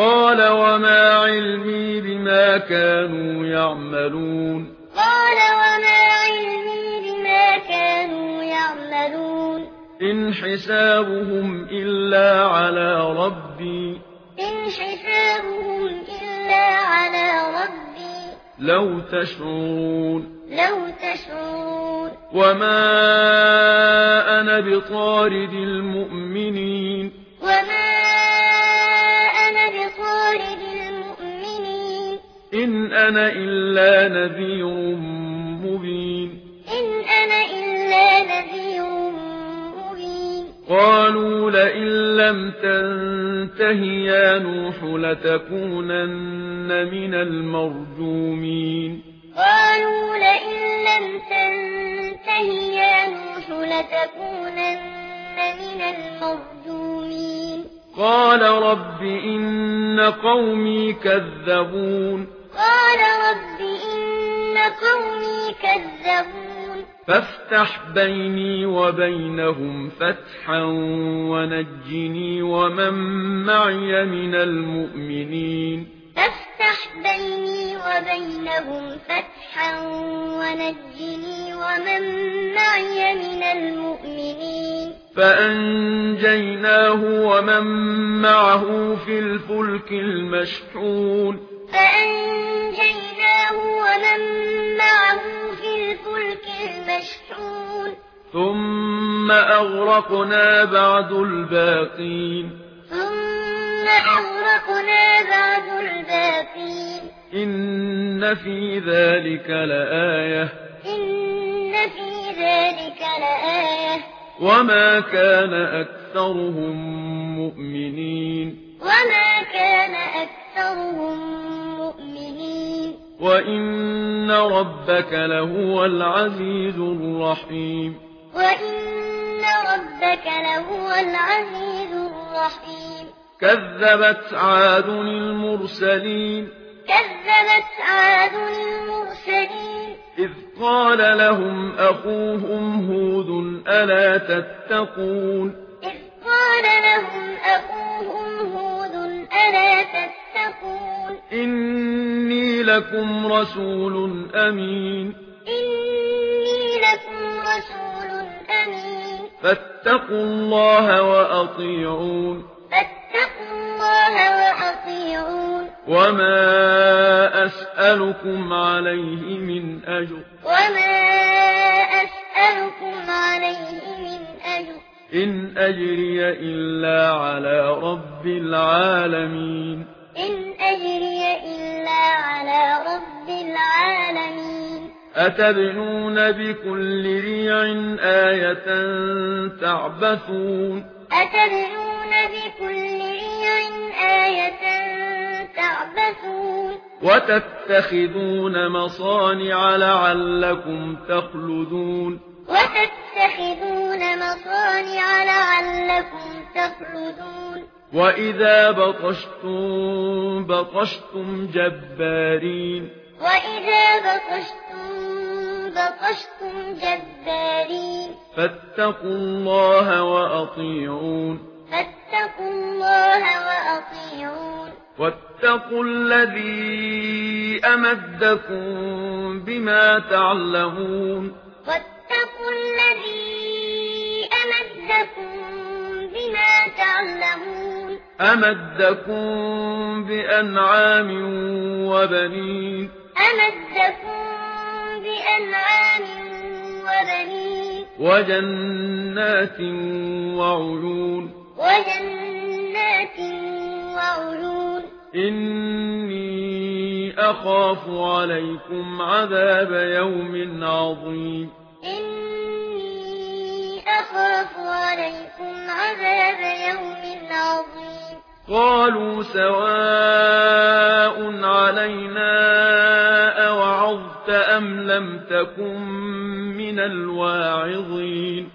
قال وما علمي بما كانوا يعملون. قال وما علمي بما كانوا يعملون. إن حسابهم إلا على ربي. إن حسابهم إلا على ربي. لو تشعرون. لو تشعرون. وما أنا بطارد المؤمنين. أنا إلا نذير مبين إن أنا إلا نذير مبين قالوا لئن لم تنته يا نوح لتكونن من المرجومين قالوا لئن لم تنته يا نوح لتكونن من المرجومين قال رب إن قومي كذبون قال قومي كذبون. فافتح بيني وبينهم فتحا ونجني ومن معي من المؤمنين. افْتَحْ بيني وبينهم فتحا ونجني ومن معي من المؤمنين. فأنجيناه ومن معه في الفلك المشحون. فأنجيناه ومن معه في الفلك المشحون ثم أغرقنا بعد الباقين ثم أغرقنا بعد الباقين إن في ذلك لآية إن في ذلك لآية وما كان أكثرهم مؤمنين ربك لهو العزيز الرحيم. وإن ربك لهو العزيز الرحيم. كذبت عاد المرسلين. كذبت عاد المرسلين. إذ قال لهم أخوهم هود ألا تتقون؟ إذ قال لهم أخوهم هود ألا تتقون؟ إني لكم رسول أمين إني لكم رسول أمين فاتقوا الله وأطيعون فاتقوا الله وأطيعون وما أسألكم عليه من أجر وما أسألكم عليه من أجر إن أجري إلا على رب العالمين أتبنون بكل ريع آية تعبثون أتبنون بكل ريع آية تعبثون وتتخذون مصانع لعلكم تخلدون وتتخذون مصانع لعلكم تخلدون وإذا بطشتم بطشتم جبارين وإذا بطشتم بطشتم جبارين فاتقوا الله وأطيعون. فاتقوا الله وأطيعون. واتقوا الذي أمدكم بما تعلمون. واتقوا الذي أمدكم بما تعلمون. أمدكم بأنعام وبنين. أمدكم وجنات وعيون. وجنات وعيون. إني أخاف عليكم عذاب يوم عظيم. إني أخاف عليكم عذاب يوم عظيم. قالوا سواء علينا أوعظت أم لم تكن الواعظين